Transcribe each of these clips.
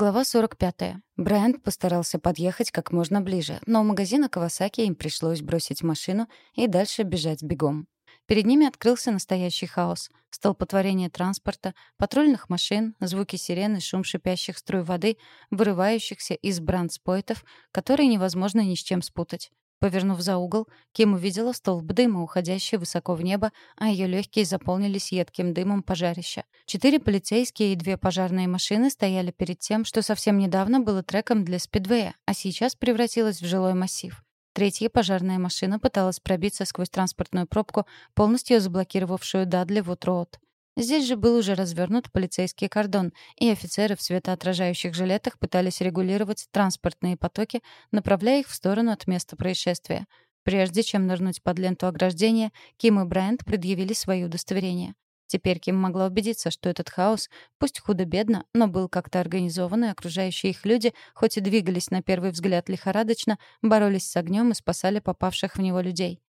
Глава 45. Брайант постарался подъехать как можно ближе, но у магазина Кавасаки им пришлось бросить машину и дальше бежать бегом. Перед ними открылся настоящий хаос. Столпотворение транспорта, патрульных машин, звуки сирены, шум шипящих струй воды, вырывающихся из брандспойтов, которые невозможно ни с чем спутать. Повернув за угол, Ким увидела столб дыма, уходящий высоко в небо, а ее легкие заполнились едким дымом пожарища. Четыре полицейские и две пожарные машины стояли перед тем, что совсем недавно было треком для спидвея, а сейчас превратилось в жилой массив. Третья пожарная машина пыталась пробиться сквозь транспортную пробку, полностью заблокировавшую Дадли Вуд-Роуд. Здесь же был уже развернут полицейский кордон, и офицеры в светоотражающих жилетах пытались регулировать транспортные потоки, направляя их в сторону от места происшествия. Прежде чем нырнуть под ленту ограждения, Ким и Брайант предъявили свои удостоверения. Теперь Ким могла убедиться, что этот хаос, пусть худо-бедно, но был как-то организован, и окружающие их люди, хоть и двигались на первый взгляд лихорадочно, боролись с огнем и спасали попавших в него людей.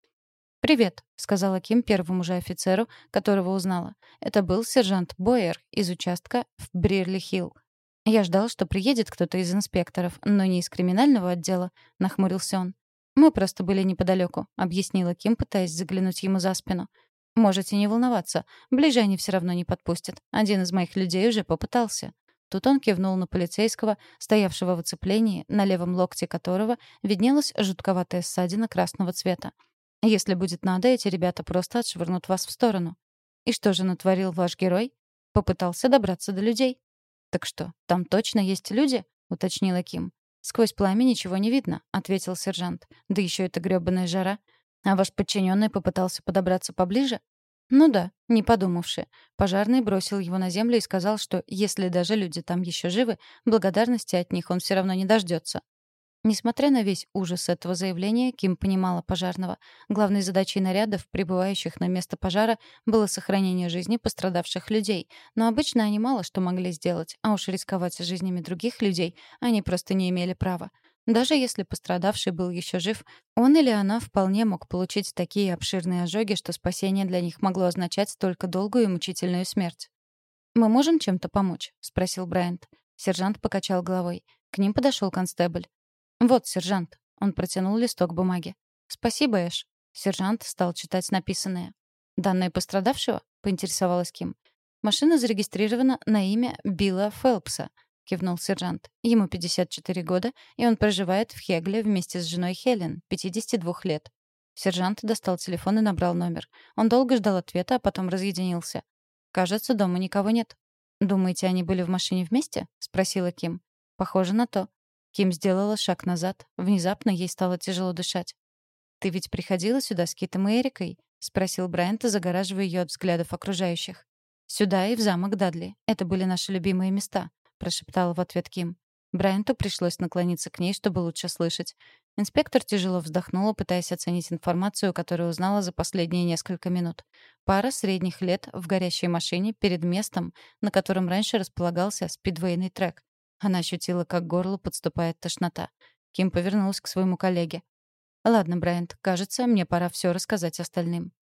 «Привет», — сказала Ким первому же офицеру, которого узнала. Это был сержант Бойер из участка в Брирли-Хилл. «Я ждал, что приедет кто-то из инспекторов, но не из криминального отдела», — нахмурился он. «Мы просто были неподалеку», — объяснила Ким, пытаясь заглянуть ему за спину. «Можете не волноваться. Ближе они все равно не подпустят. Один из моих людей уже попытался». Тут он кивнул на полицейского, стоявшего в оцеплении, на левом локте которого виднелась жутковатая ссадина красного цвета. Если будет надо, эти ребята просто отшвырнут вас в сторону. И что же натворил ваш герой? Попытался добраться до людей. Так что, там точно есть люди? уточнила Ким. Сквозь пламя ничего не видно, ответил сержант. Да еще эта грёбаная жара. А ваш подчиненный попытался подобраться поближе? Ну да, не подумавши. Пожарный бросил его на землю и сказал, что если даже люди там еще живы, благодарности от них он все равно не дождется. Несмотря на весь ужас этого заявления, Ким понимала пожарного. Главной задачей нарядов, прибывающих на место пожара, было сохранение жизни пострадавших людей. Но обычно они мало что могли сделать, а уж рисковать жизнями других людей они просто не имели права. Даже если пострадавший был еще жив, он или она вполне мог получить такие обширные ожоги, что спасение для них могло означать только долгую и мучительную смерть. «Мы можем чем-то помочь?» — спросил Брайант. Сержант покачал головой. К ним подошел констебль. «Вот, сержант». Он протянул листок бумаги. «Спасибо, Эш». Сержант стал читать написанное. «Данные пострадавшего?» — поинтересовалась Ким. «Машина зарегистрирована на имя Билла Фелпса», — кивнул сержант. «Ему 54 года, и он проживает в Хегле вместе с женой Хелен, 52 лет». Сержант достал телефон и набрал номер. Он долго ждал ответа, а потом разъединился. «Кажется, дома никого нет». «Думаете, они были в машине вместе?» — спросила Ким. «Похоже на то. Ким сделала шаг назад. Внезапно ей стало тяжело дышать. «Ты ведь приходила сюда с Китом и Эрикой?» — спросил Брайант, загораживая ее от взглядов окружающих. «Сюда и в замок Дадли. Это были наши любимые места», — прошептала в ответ Ким. Брайанту пришлось наклониться к ней, чтобы лучше слышать. Инспектор тяжело вздохнула, пытаясь оценить информацию, которую узнала за последние несколько минут. Пара средних лет в горящей машине перед местом, на котором раньше располагался спидвейный трек. Она ощутила, как к горлу подступает тошнота. Ким повернулась к своему коллеге. «Ладно, Брайант, кажется, мне пора все рассказать остальным».